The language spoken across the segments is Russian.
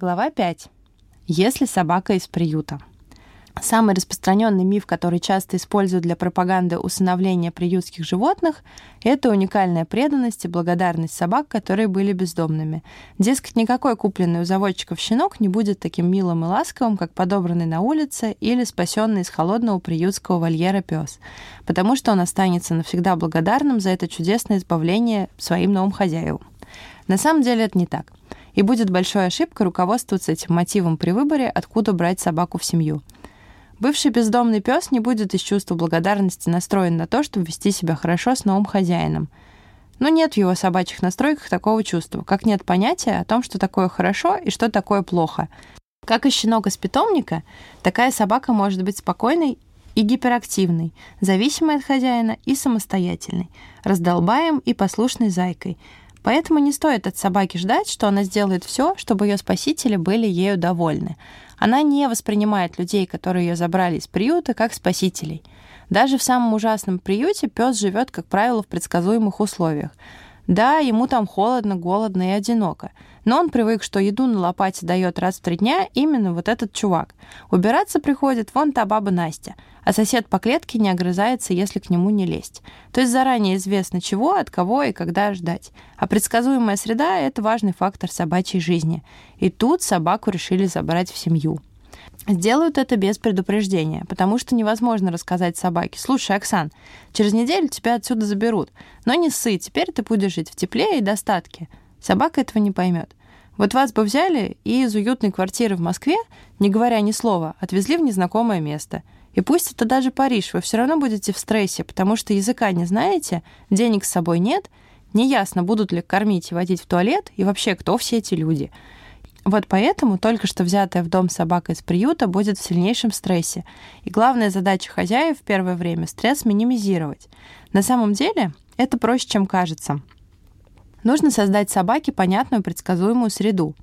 Глава 5. Если собака из приюта. Самый распространенный миф, который часто используют для пропаганды усыновления приютских животных, это уникальная преданность и благодарность собак, которые были бездомными. Дескать, никакой купленный у заводчиков щенок не будет таким милым и ласковым, как подобранный на улице или спасенный из холодного приютского вольера пес, потому что он останется навсегда благодарным за это чудесное избавление своим новым хозяевам. На самом деле это не так. И будет большой ошибкой руководствоваться этим мотивом при выборе, откуда брать собаку в семью. Бывший бездомный пес не будет из чувства благодарности настроен на то, чтобы вести себя хорошо с новым хозяином. Но нет в его собачьих настройках такого чувства, как нет понятия о том, что такое хорошо и что такое плохо. Как и щенок из питомника, такая собака может быть спокойной и гиперактивной, зависимой от хозяина и самостоятельной, раздолбаем и послушной зайкой, Поэтому не стоит от собаки ждать, что она сделает все, чтобы ее спасители были ею довольны. Она не воспринимает людей, которые ее забрали из приюта, как спасителей. Даже в самом ужасном приюте пес живет, как правило, в предсказуемых условиях. Да, ему там холодно, голодно и одиноко. Но он привык, что еду на лопате дает раз в три дня именно вот этот чувак. Убираться приходит вон та баба Настя, а сосед по клетке не огрызается, если к нему не лезть. То есть заранее известно чего, от кого и когда ждать. А предсказуемая среда — это важный фактор собачьей жизни. И тут собаку решили забрать в семью. Сделают это без предупреждения, потому что невозможно рассказать собаке, слушай, Оксан, через неделю тебя отсюда заберут, но не ссы, теперь ты будешь жить в тепле и достатке. Собака этого не поймет. Вот вас бы взяли и из уютной квартиры в Москве, не говоря ни слова, отвезли в незнакомое место. И пусть это даже Париж, вы все равно будете в стрессе, потому что языка не знаете, денег с собой нет, неясно, будут ли кормить и водить в туалет, и вообще, кто все эти люди. Вот поэтому только что взятая в дом собака из приюта будет в сильнейшем стрессе. И главная задача хозяев в первое время — стресс минимизировать. На самом деле это проще, чем кажется. Нужно создать собаке понятную предсказуемую среду.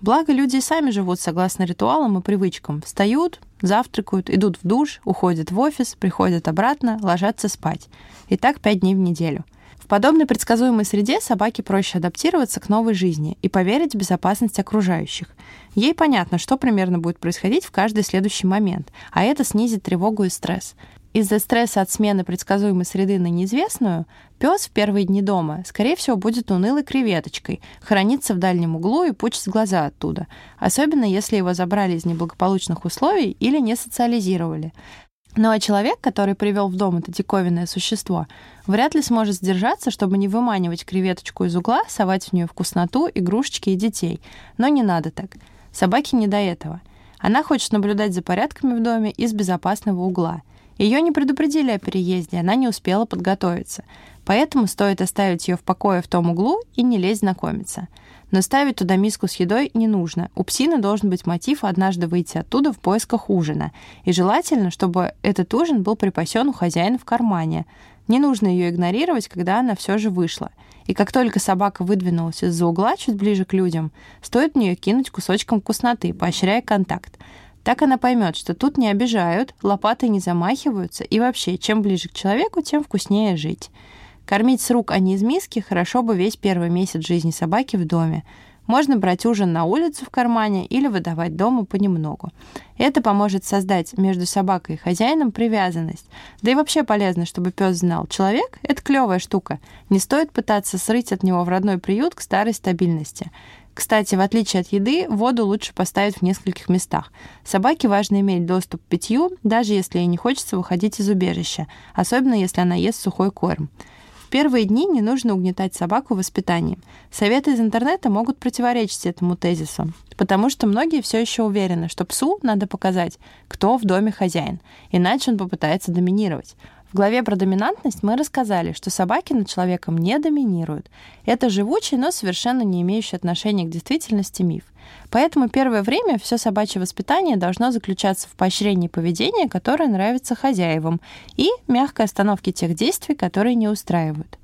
Благо, люди сами живут согласно ритуалам и привычкам. Встают, завтракают, идут в душ, уходят в офис, приходят обратно, ложатся спать. И так пять дней в неделю — в подобной предсказуемой среде собаке проще адаптироваться к новой жизни и поверить в безопасность окружающих. Ей понятно, что примерно будет происходить в каждый следующий момент, а это снизит тревогу и стресс. Из-за стресса от смены предсказуемой среды на неизвестную, пес в первые дни дома, скорее всего, будет унылой креветочкой, храниться в дальнем углу и пучить глаза оттуда, особенно если его забрали из неблагополучных условий или не социализировали. Ну а человек, который привел в дом это диковинное существо, вряд ли сможет сдержаться, чтобы не выманивать креветочку из угла, совать в нее вкусноту, игрушечки и детей. Но не надо так. Собаке не до этого. Она хочет наблюдать за порядками в доме из безопасного угла. Ее не предупредили о переезде, она не успела подготовиться. Поэтому стоит оставить ее в покое в том углу и не лезть знакомиться. Но ставить туда миску с едой не нужно. У псины должен быть мотив однажды выйти оттуда в поисках ужина. И желательно, чтобы этот ужин был припасен у хозяина в кармане. Не нужно ее игнорировать, когда она все же вышла. И как только собака выдвинулась из-за угла чуть ближе к людям, стоит в нее кинуть кусочком вкусноты, поощряя контакт. Так она поймет, что тут не обижают, лопатой не замахиваются, и вообще, чем ближе к человеку, тем вкуснее жить. Кормить с рук, а не из миски, хорошо бы весь первый месяц жизни собаки в доме. Можно брать ужин на улицу в кармане или выдавать дома понемногу. Это поможет создать между собакой и хозяином привязанность. Да и вообще полезно, чтобы пес знал, человек — это клевая штука. Не стоит пытаться срыть от него в родной приют к старой стабильности. Кстати, в отличие от еды, воду лучше поставить в нескольких местах. Собаке важно иметь доступ к питью, даже если ей не хочется выходить из убежища, особенно если она ест сухой корм первые дни не нужно угнетать собаку воспитанием. Советы из интернета могут противоречить этому тезису, потому что многие все еще уверены, что псу надо показать, кто в доме хозяин, иначе он попытается доминировать. В главе про доминантность мы рассказали, что собаки над человеком не доминируют. Это живучий, но совершенно не имеющий отношения к действительности миф. Поэтому первое время все собачье воспитание должно заключаться в поощрении поведения, которое нравится хозяевам, и мягкой остановке тех действий, которые не устраивают.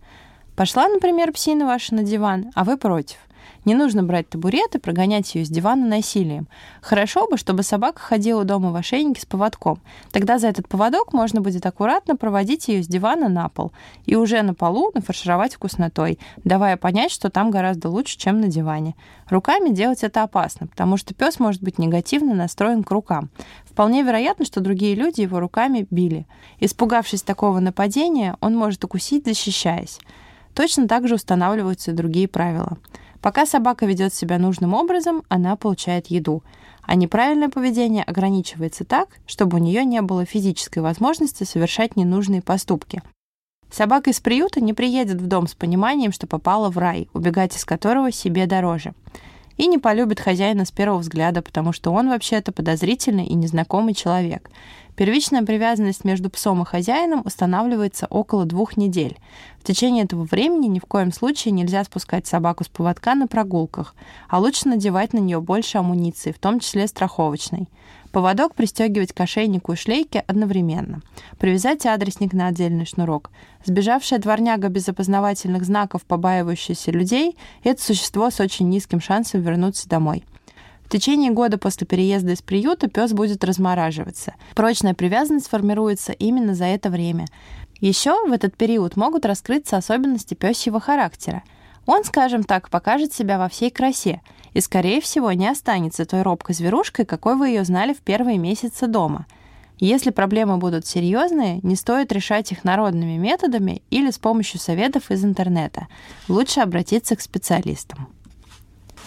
Пошла, например, псина ваша на диван, а вы против – не нужно брать табурет и прогонять ее с дивана насилием. Хорошо бы, чтобы собака ходила дома в ошейнике с поводком. Тогда за этот поводок можно будет аккуратно проводить ее с дивана на пол и уже на полу нафаршировать вкуснотой, давая понять, что там гораздо лучше, чем на диване. Руками делать это опасно, потому что пес может быть негативно настроен к рукам. Вполне вероятно, что другие люди его руками били. Испугавшись такого нападения, он может укусить, защищаясь. Точно так же устанавливаются и другие правила. Пока собака ведет себя нужным образом, она получает еду. А неправильное поведение ограничивается так, чтобы у нее не было физической возможности совершать ненужные поступки. Собака из приюта не приедет в дом с пониманием, что попала в рай, убегать из которого себе дороже. И не полюбит хозяина с первого взгляда, потому что он вообще-то подозрительный и незнакомый человек. Первичная привязанность между псом и хозяином устанавливается около двух недель. В течение этого времени ни в коем случае нельзя спускать собаку с поводка на прогулках, а лучше надевать на нее больше амуниции, в том числе страховочной. Поводок пристегивать к ошейнику и шлейке одновременно. Привязать адресник на отдельный шнурок. Сбежавшая дворняга без опознавательных знаков, побаивающаяся людей, это существо с очень низким шансом вернуться домой. В течение года после переезда из приюта пес будет размораживаться. Прочная привязанность формируется именно за это время. Еще в этот период могут раскрыться особенности пёсьего характера. Он, скажем так, покажет себя во всей красе и, скорее всего, не останется той робкой зверушкой, какой вы ее знали в первые месяцы дома. Если проблемы будут серьезные, не стоит решать их народными методами или с помощью советов из интернета. Лучше обратиться к специалистам.